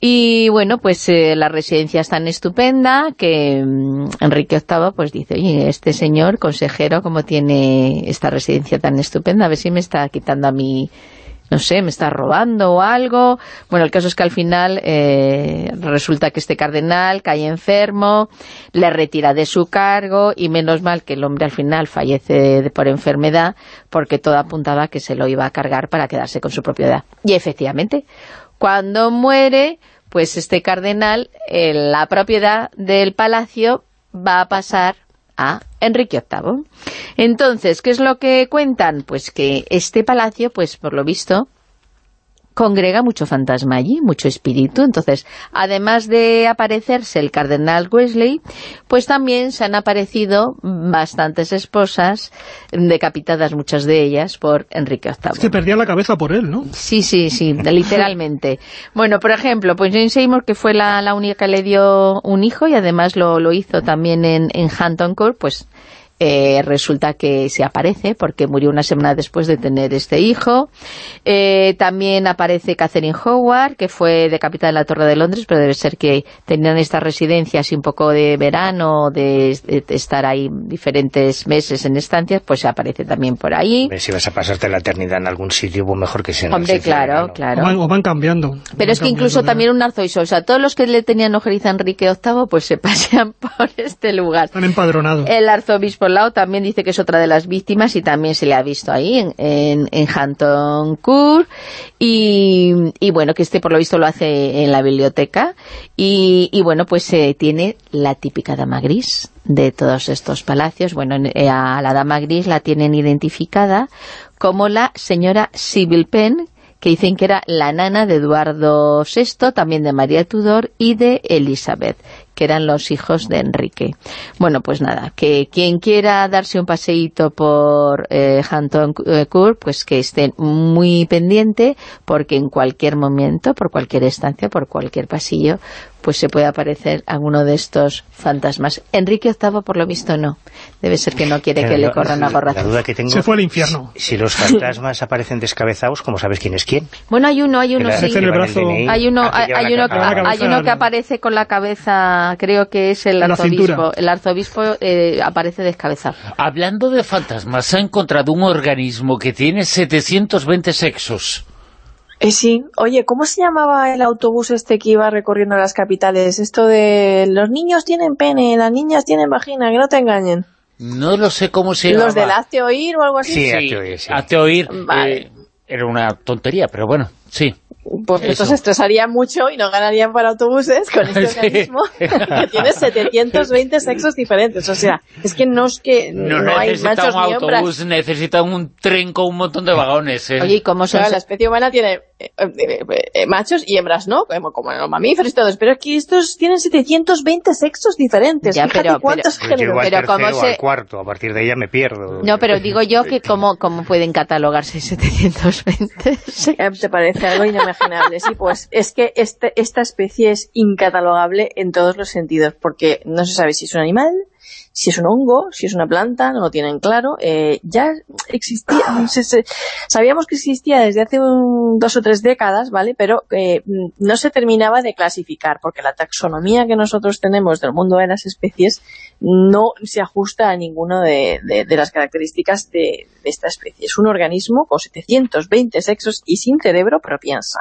y bueno, pues eh, la residencia es tan estupenda que mm, Enrique VIII pues dice, oye, este señor consejero, como tiene esta residencia tan estupenda? A ver si me está quitando a mí, no sé, me está robando o algo. Bueno, el caso es que al final eh, resulta que este cardenal cae enfermo, le retira de su cargo y menos mal que el hombre al final fallece por enfermedad porque todo apuntaba que se lo iba a cargar para quedarse con su propiedad. Y efectivamente, cuando muere, pues este cardenal, la propiedad del palacio va a pasar Enrique VIII. Entonces, ¿qué es lo que cuentan? Pues que este palacio, pues por lo visto, congrega mucho fantasma allí, mucho espíritu. Entonces, además de aparecerse el cardenal Wesley, pues también se han aparecido bastantes esposas, decapitadas muchas de ellas, por Enrique VIII. Es que perdía la cabeza por él, ¿no? Sí, sí, sí, literalmente. bueno, por ejemplo, pues Jane Seymour, que fue la, única que le dio un hijo y además lo, lo hizo también en, en Hampton Court, pues eh, resulta que se aparece porque murió una semana después de tener este hijo. Eh, también aparece Catherine Howard, que fue decapitada en la Torre de Londres, pero debe ser que tenían estas residencias y un poco de verano, de, estar ahí diferentes meses en estancias, pues se aparece también por ahí. Si vas a pasarte la eternidad en algún sitio, pues mejor que sea en Hombre, claro, claro. O van, cambiando. Pero es que incluso también un arzobispo, o sea, todos los que le tenían ojeriza a Enrique VIII, pues se pasean por este lugar. Están empadronados. El arzobispo lado también dice que es otra de las víctimas y también se le ha visto ahí en, en, Hampton Court. Y, y, bueno, que este por lo visto lo hace en la biblioteca. Y, y bueno, pues eh, tiene la típica dama gris de todos estos palacios. Bueno, eh, a la dama gris la tienen identificada como la señora Sybil Penn, que dicen que era la nana de Eduardo VI, también de María Tudor y de Elizabeth que eran los hijos de Enrique. Bueno, pues nada, que quien quiera darse un paseíto por eh, Hampton eh, Court, pues que esté muy pendiente, porque en cualquier momento, por cualquier estancia, por cualquier pasillo, pues se puede aparecer alguno de estos fantasmas. Enrique VIII, por lo visto, no. Debe ser que no quiere que le corran a gorra. se fue al infierno. Si, los fantasmas aparecen descabezados, ¿cómo sabes quién es quién? Bueno, hay uno, hay uno, sí. Hay uno, hay, uno, hay uno que aparece con la cabeza, creo que es el arzobispo. El arzobispo eh, aparece descabezado. Hablando de fantasmas, se ha encontrado un organismo que tiene 720 sexos. Eh, sí. Oye, ¿cómo se llamaba el autobús este que iba recorriendo las capitales? Esto de los niños tienen pene, las niñas tienen vagina, que no te engañen. No lo sé cómo se llama. ¿Los del hazte oír o algo así? Sí, hazte oír. Sí. Vale. Eh, era una tontería, pero bueno, sí. Pues esto se estresaría mucho y no ganarían para autobuses con este organismo que tiene 720 sexos diferentes. O sea, es que no es que no, hay machos un autobús, necesita un tren con un montón de vagones. ¿eh? Oye, ¿y cómo son? la especie humana tiene machos y hembras, ¿no? Como, como los mamíferos y todos. Pero aquí estos tienen 720 sexos diferentes. Ya, pero, cuántos pero, géneros. Pero como se... al cuarto, a partir de ella me pierdo. No, pero digo yo que cómo, cómo pueden catalogarse 720 ¿Te parece algo inimaginable? Sí, pues es que este, esta especie es incatalogable en todos los sentidos, porque no se sabe si es un animal, si es un hongo, si es una planta, no lo tienen claro. Eh, ya existía, sabíamos que existía desde hace dos o tres décadas, ¿vale? Pero eh, no se terminaba de clasificar, porque la taxonomía que nosotros tenemos del mundo de las especies no se ajusta a ninguna de, las características de, esta especie. Es un organismo con 720 sexos y sin cerebro, pero piensa.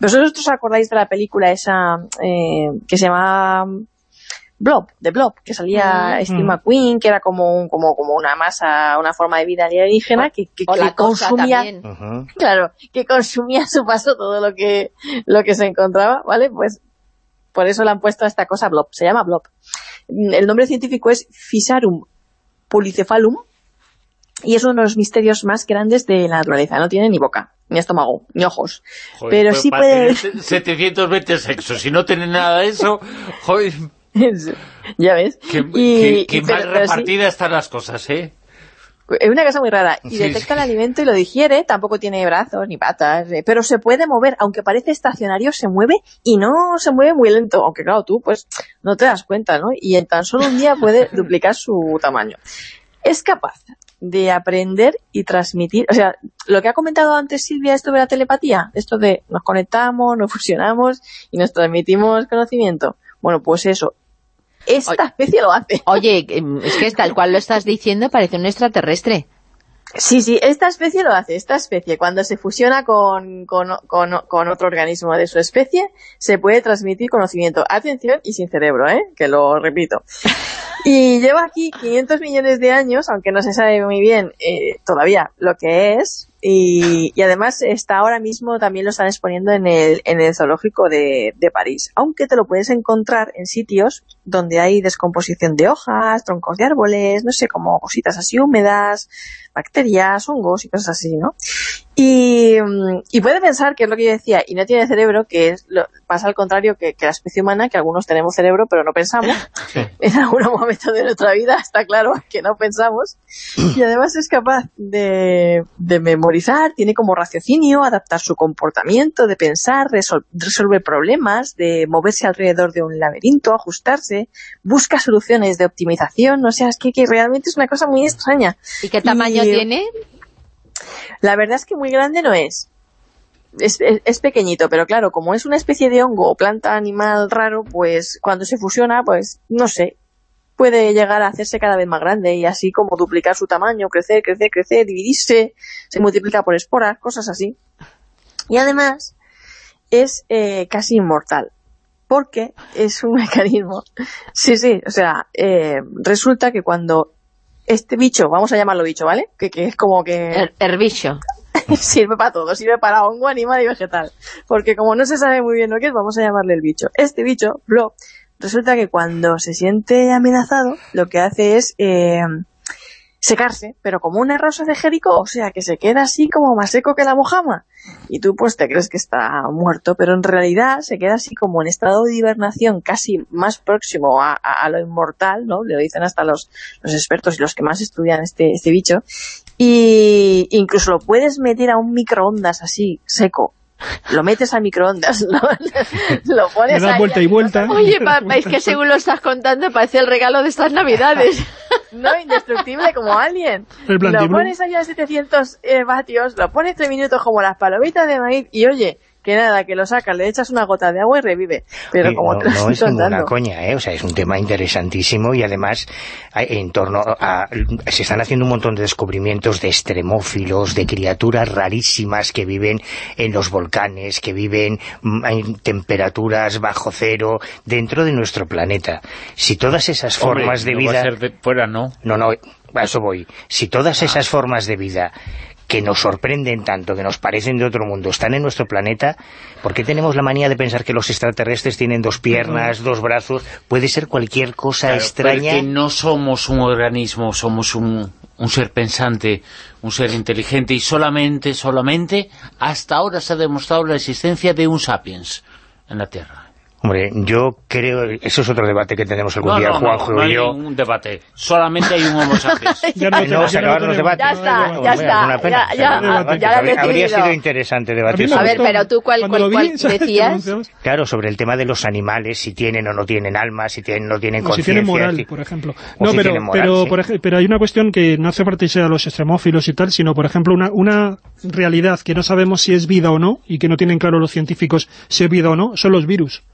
¿Vosotros os acordáis de la película esa eh, que se llama Blob, de Blob, que salía mm. Steve McQueen, que era como, un, como, como una masa, una forma de vida alienígena que, que, consumía, claro, que consumía a su paso todo lo que, lo que se encontraba, ¿vale? Pues por eso le han puesto a esta cosa Blob, se llama Blob. El nombre científico es Fisarum polycephalum y es uno de los misterios más grandes de la naturaleza, no tiene ni boca, ni estómago, ni ojos. pero sí puede... 720 sexos, si no tiene nada de eso, joder, ya ves. Qué, mal repartidas están las cosas, ¿eh? Es una cosa muy rara. Y detecta el alimento y lo digiere, tampoco tiene brazos ni patas, eh, pero se puede mover, aunque parece estacionario, se mueve y no se mueve muy lento, aunque claro, tú pues no te das cuenta, ¿no? Y en tan solo un día puede duplicar su tamaño. Es capaz de aprender y transmitir, o sea, lo que ha comentado antes Silvia, esto de la telepatía, esto de nos conectamos, nos fusionamos y nos transmitimos conocimiento, bueno, pues eso, esta especie lo hace. Oye, em, es que tal cual lo estás diciendo parece un extraterrestre. Sí, sí, esta especie lo hace. Esta especie, cuando se fusiona con, con, con, otro organismo de su especie, se puede transmitir conocimiento. Atención y sin cerebro, ¿eh? Que lo repito. Y lleva aquí 500 millones de años, aunque no se sabe muy bien eh, todavía lo que es, y, además está ahora mismo, también lo están exponiendo en el, en el zoológico de, de, París, aunque te lo puedes encontrar en sitios donde hay descomposición de hojas, troncos de árboles, no sé, como cositas así húmedas, bacterias, hongos y cosas así, ¿no? Y, y, puede pensar, que es lo que yo decía, y no tiene cerebro, que es lo, pasa al contrario que, que, la especie humana, que algunos tenemos cerebro pero no pensamos. En algún momento de nuestra vida está claro que no pensamos. Y además es capaz de, de memorizar, tiene como raciocinio, adaptar su comportamiento, de pensar, resolver problemas, de moverse alrededor de un laberinto, ajustarse, busca soluciones de optimización, o sea, es que, que realmente es una cosa muy extraña. ¿Y qué tamaño tiene? La verdad es que muy grande no es. Es, pequeñito, pero claro, como es una especie de hongo o planta animal raro, pues cuando se fusiona, pues no sé, puede llegar a hacerse cada vez más grande y así como duplicar su tamaño, crecer, crecer, crecer, dividirse, se multiplica por esporas, cosas así. Y además es eh, casi inmortal, porque es un mecanismo. Sí, sí, o sea, eh, resulta que cuando este bicho, vamos a llamarlo bicho, ¿vale? Que, es como que... El, bicho. sirve para todo, sirve para hongo, animal y vegetal. Porque como no se sabe muy bien lo que es, vamos a llamarle el bicho. Este bicho, Blo, resulta que cuando se siente amenazado, lo que hace es... Eh, secarse, pero como una rosa de Jericó, o sea, que se queda así como más seco que la mojama. Y tú pues te crees que está muerto, pero en realidad se queda así como en estado de hibernación casi más próximo a, lo inmortal, ¿no? Le dicen hasta los, los expertos y los que más estudian este, este bicho. Y incluso lo puedes meter a un microondas así, seco, lo metes a microondas, ¿no? lo pones Le vuelta y vuelta. Oye, papá, es que según lo estás contando parece el regalo de estas navidades. no, indestructible como alguien. lo pones allá a 700 eh, vatios, lo pones 3 minutos como las palomitas de maíz y oye, que nada, que lo sacas, le echas una gota de agua y revive. Pero como no, no es una coña, ¿eh? o sea, es un tema interesantísimo y además en torno a... se están haciendo un montón de descubrimientos de extremófilos, de criaturas rarísimas que viven en los volcanes, que viven mm, en temperaturas bajo cero dentro de nuestro planeta. Si todas esas formas de vida... fuera, ¿no? No, no, a eso voy. Si todas ah. esas formas de vida que nos sorprenden tanto, que nos parecen de otro mundo, están en nuestro planeta, ¿por qué tenemos la manía de pensar que los extraterrestres tienen dos piernas, dos brazos? Puede ser cualquier cosa extraña. Porque no somos un organismo, somos un, un ser pensante, un ser inteligente, y solamente, solamente, hasta ahora se ha demostrado la existencia de un sapiens en la Tierra. Hombre, yo creo, eso es otro debate que tenemos algún día, Juanjo no, y yo. un debate, solamente hay un homo sapiens. ya no, se acabaron los debates. Ya está, ya está, ya, ya, ya, Habría sido interesante debatir A ver, pero tú, ¿cuál, cuál, cuál decías? Claro, sobre el tema de los animales, si tienen o no tienen alma, si tienen o no tienen conciencia. Si tienen moral, por ejemplo. No, pero, pero, por ejemplo, pero hay una cuestión que no hace parte de los extremófilos y tal, sino, por ejemplo, una, una realidad que no sabemos si es vida o no, y que no tienen claro los científicos si es vida o no, son los virus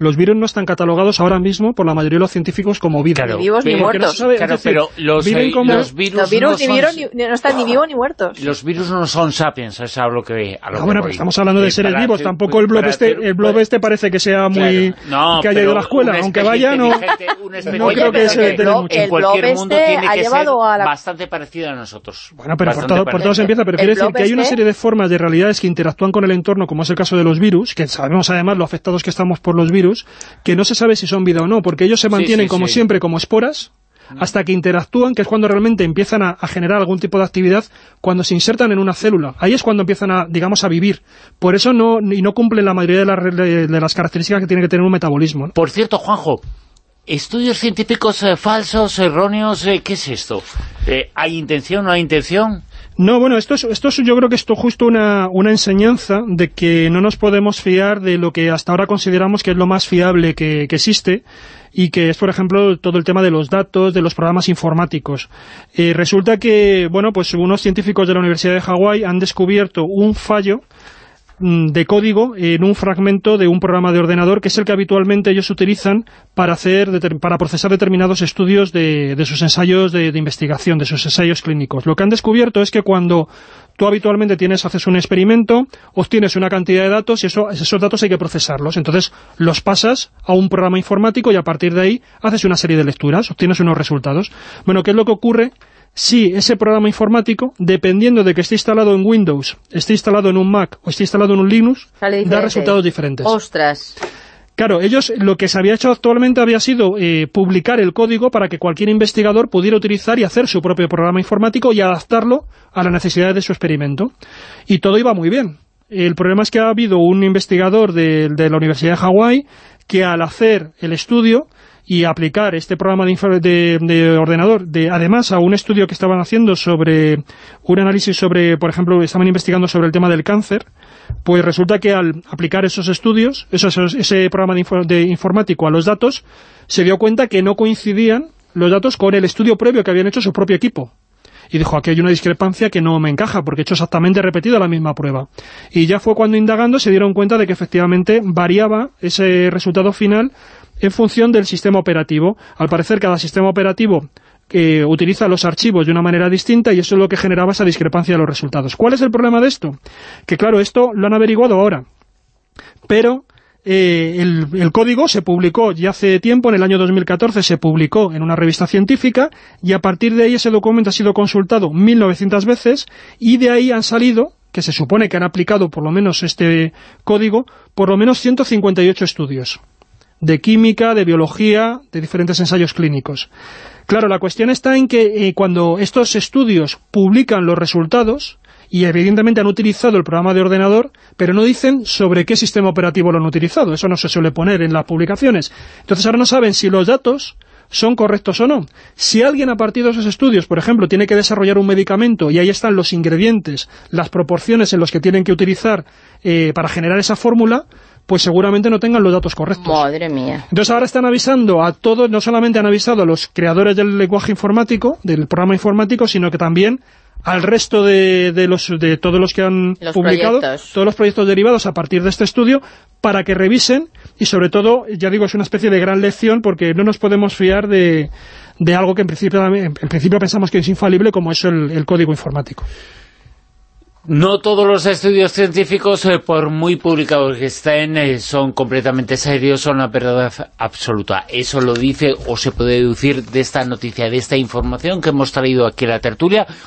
los virus no están catalogados ahora mismo por la mayoría de los científicos como vida. ni vivos ni muertos. claro, pero los, eh, los virus, los virus no, son, ni, no están ni vivos ni muertos. Los virus no son sapiens, es a lo que a lo ah, bueno, pero estamos hablando de seres vivos, tampoco el blob este el blob este parece que sea muy... que haya ido a la escuela, aunque vaya, no, no creo que se mucho. En cualquier mundo este tiene que ser bastante parecido a nosotros. Bueno, pero por todo, por todo se empieza, pero quiere decir que hay una este serie de formas de realidades que interactúan con el entorno, como es el caso de los virus, que sabemos además lo afectados que estamos por los virus, que no se sabe si son vida o no, porque ellos se mantienen como siempre como esporas, hasta que interactúan, que es cuando realmente empiezan a, generar algún tipo de actividad, cuando se insertan en una célula. Ahí es cuando empiezan a, digamos, a vivir. Por eso no, y no cumplen la mayoría de, las características que tiene que tener un metabolismo. Por cierto, Juanjo, ¿estudios científicos eh, falsos, erróneos, eh, qué es esto? Eh, ¿Hay intención, no hay intención? No, bueno, esto es, esto yo creo que esto es justo una, una enseñanza de que no nos podemos fiar de lo que hasta ahora consideramos que es lo más fiable que, que existe y que es, por ejemplo, todo el tema de los datos, de los programas informáticos. Eh, resulta que, bueno, pues unos científicos de la Universidad de Hawái han descubierto un fallo de código en un fragmento de un programa de ordenador que es el que habitualmente ellos utilizan para hacer para procesar determinados estudios de, sus ensayos de, investigación, de sus ensayos clínicos. Lo que han descubierto es que cuando tú habitualmente tienes haces un experimento, obtienes una cantidad de datos y eso, esos datos hay que procesarlos. Entonces los pasas a un programa informático y a partir de ahí haces una serie de lecturas, obtienes unos resultados. Bueno, ¿qué es lo que ocurre? Si ese programa informático, dependiendo de que esté instalado en Windows, esté instalado en un Mac o esté instalado en un Linux, da resultados diferentes. ¡Ostras! Claro, ellos lo que se había hecho actualmente había sido eh, publicar el código para que cualquier investigador pudiera utilizar y hacer su propio programa informático y adaptarlo a las necesidades de su experimento. Y todo iba muy bien. El problema es que ha habido un investigador de, de la Universidad de Hawái que al hacer el estudio y aplicar este programa de, de, ordenador, de, además a un estudio que estaban haciendo sobre un análisis sobre, por ejemplo, estaban investigando sobre el tema del cáncer, pues resulta que al aplicar esos estudios, ese programa de, informático a los datos, se dio cuenta que no coincidían los datos con el estudio previo que habían hecho su propio equipo. Y dijo, aquí hay una discrepancia que no me encaja, porque he hecho exactamente repetido la misma prueba. Y ya fue cuando indagando se dieron cuenta de que efectivamente variaba ese resultado final en función del sistema operativo. Al parecer cada sistema operativo eh, utiliza los archivos de una manera distinta y eso es lo que generaba esa discrepancia de los resultados. ¿Cuál es el problema de esto? Que claro, esto lo han averiguado ahora, pero eh, el, el, código se publicó ya hace tiempo, en el año 2014 se publicó en una revista científica y a partir de ahí ese documento ha sido consultado 1900 veces y de ahí han salido que se supone que han aplicado por lo menos este código, por lo menos 158 estudios de química, de biología, de diferentes ensayos clínicos. Claro, la cuestión está en que eh, cuando estos estudios publican los resultados, y evidentemente han utilizado el programa de ordenador, pero no dicen sobre qué sistema operativo lo han utilizado. Eso no se suele poner en las publicaciones. Entonces ahora no saben si los datos son correctos o no. Si alguien a partir de esos estudios, por ejemplo, tiene que desarrollar un medicamento y ahí están los ingredientes, las proporciones en los que tienen que utilizar eh, para generar esa fórmula, pues seguramente no tengan los datos correctos. Madre mía. Entonces ahora están avisando a todos, no solamente han avisado a los creadores del lenguaje informático, del programa informático, sino que también al resto de, los, de todos los que han publicado, todos los proyectos derivados a partir de este estudio, para que revisen y sobre todo, ya digo, es una especie de gran lección porque no nos podemos fiar de, de algo que en principio, en principio pensamos que es infalible como es el código informático. No todos los estudios científicos, eh, por muy publicados que estén, eh, son completamente serios, son la verdad absoluta. Eso lo dice o se puede deducir de esta noticia, de esta información que hemos traído aquí a la tertulia.